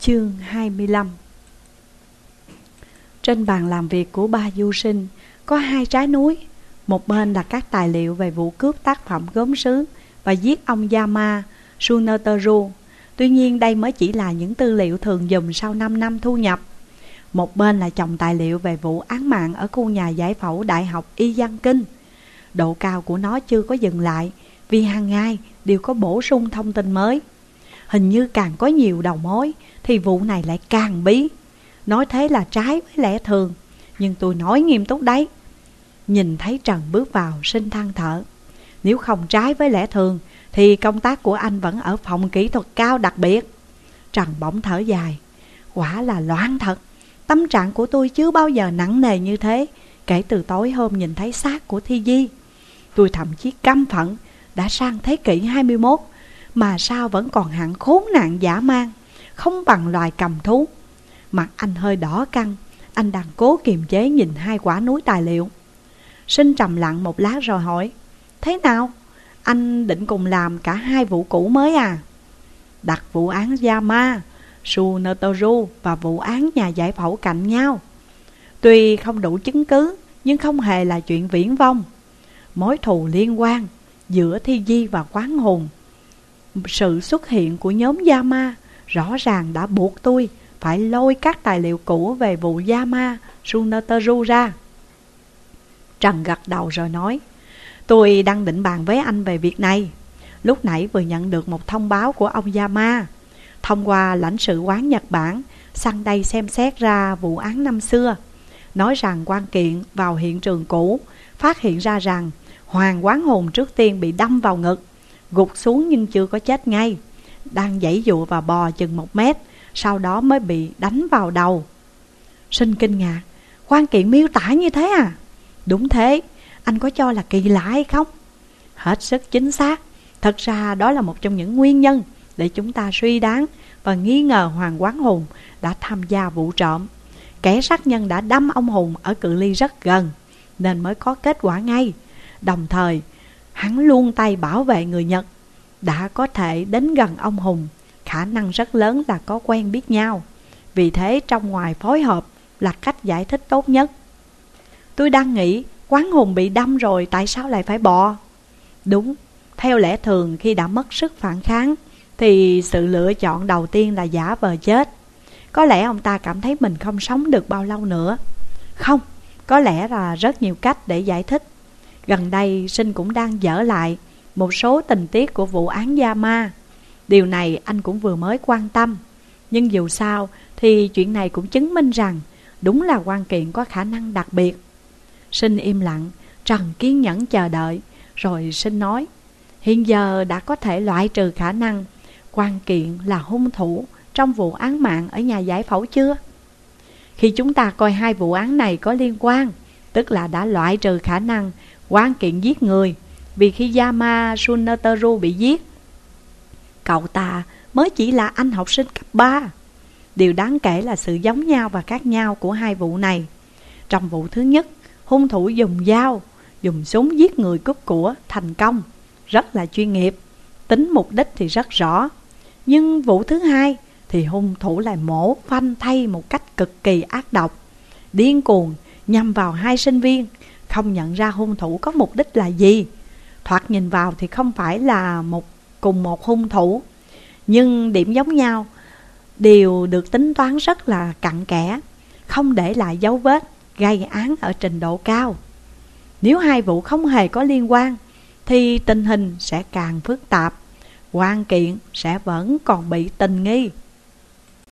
Chương 25 Trên bàn làm việc của ba du sinh, có hai trái núi. Một bên là các tài liệu về vụ cướp tác phẩm gốm sứ và giết ông Yama Sunotaru Tuy nhiên, đây mới chỉ là những tư liệu thường dùng sau 5 năm thu nhập. Một bên là chồng tài liệu về vụ án mạng ở khu nhà giải phẫu Đại học Y Giang Kinh Độ cao của nó chưa có dừng lại Vì hàng ngày đều có bổ sung thông tin mới. Hình như càng có nhiều đầu mối, Thì vụ này lại càng bí. Nói thế là trái với lẽ thường, Nhưng tôi nói nghiêm túc đấy. Nhìn thấy Trần bước vào sinh than thở. Nếu không trái với lẽ thường, Thì công tác của anh vẫn ở phòng kỹ thuật cao đặc biệt. Trần bỗng thở dài. Quả là loạn thật. Tâm trạng của tôi chưa bao giờ nặng nề như thế, Kể từ tối hôm nhìn thấy xác của Thi Di. Tôi thậm chí căm phận Đã sang thế kỷ 21 mà sao vẫn còn hạng khốn nạn giả mang Không bằng loài cầm thú Mặt anh hơi đỏ căng Anh đang cố kiềm chế nhìn hai quả núi tài liệu Sinh trầm lặng một lát rồi hỏi Thế nào? Anh định cùng làm cả hai vụ cũ mới à? Đặt vụ án Yama, Sunotoru và vụ án nhà giải phẫu cạnh nhau Tuy không đủ chứng cứ Nhưng không hề là chuyện viễn vong Mối thù liên quan giữa Thi Di và Quán Hùng sự xuất hiện của nhóm Yama rõ ràng đã buộc tôi phải lôi các tài liệu cũ về vụ Yama sunateru ra. Trần gật đầu rồi nói, tôi đang định bàn với anh về việc này. Lúc nãy vừa nhận được một thông báo của ông Yama, thông qua lãnh sự quán Nhật Bản sang đây xem xét ra vụ án năm xưa. Nói rằng quan kiện vào hiện trường cũ, phát hiện ra rằng Hoàng quán hồn trước tiên bị đâm vào ngực, gục xuống nhưng chưa có chết ngay. Đang dãy dụa và bò chừng một mét, sau đó mới bị đánh vào đầu. Sinh kinh ngạc, quan kiện miêu tả như thế à? Đúng thế, anh có cho là kỳ lạ hay không? Hết sức chính xác, thật ra đó là một trong những nguyên nhân để chúng ta suy đoán và nghi ngờ Hoàng Quán Hùng đã tham gia vụ trộm. Kẻ sát nhân đã đâm ông Hùng ở cự ly rất gần, nên mới có kết quả ngay. Đồng thời, hắn luôn tay bảo vệ người Nhật, đã có thể đến gần ông Hùng khả năng rất lớn là có quen biết nhau. Vì thế trong ngoài phối hợp là cách giải thích tốt nhất. Tôi đang nghĩ quán hùng bị đâm rồi tại sao lại phải bò? Đúng, theo lẽ thường khi đã mất sức phản kháng thì sự lựa chọn đầu tiên là giả vờ chết. Có lẽ ông ta cảm thấy mình không sống được bao lâu nữa. Không, có lẽ là rất nhiều cách để giải thích. Gần đây Sinh cũng đang dở lại một số tình tiết của vụ án gia ma. Điều này anh cũng vừa mới quan tâm. Nhưng dù sao thì chuyện này cũng chứng minh rằng Đúng là quan kiện có khả năng đặc biệt. Sinh im lặng, Trần kiên nhẫn chờ đợi Rồi Sinh nói Hiện giờ đã có thể loại trừ khả năng Quan kiện là hung thủ trong vụ án mạng ở nhà giải phẫu chưa? Khi chúng ta coi hai vụ án này có liên quan Tức là đã loại trừ khả năng quan kiện giết người Vì khi Yama Suneteru bị giết Cậu ta mới chỉ là anh học sinh cấp 3 Điều đáng kể là sự giống nhau và khác nhau của hai vụ này. Trong vụ thứ nhất, hung thủ dùng dao, dùng súng giết người cướp của thành công Rất là chuyên nghiệp, tính mục đích thì rất rõ. Nhưng vụ thứ hai thì hung thủ lại mổ phanh thay một cách cực kỳ ác độc Điên cuồng nhằm vào hai sinh viên. Không nhận ra hung thủ có mục đích là gì. Thoạt nhìn vào thì không phải là một, cùng một hung thủ, Nhưng điểm giống nhau. Đều được tính toán rất là cặn kẽ, Không để lại dấu vết, gây án ở trình độ cao. Nếu hai vụ không hề có liên quan, Thì tình hình sẽ càng phức tạp, quan kiện sẽ vẫn còn bị tình nghi.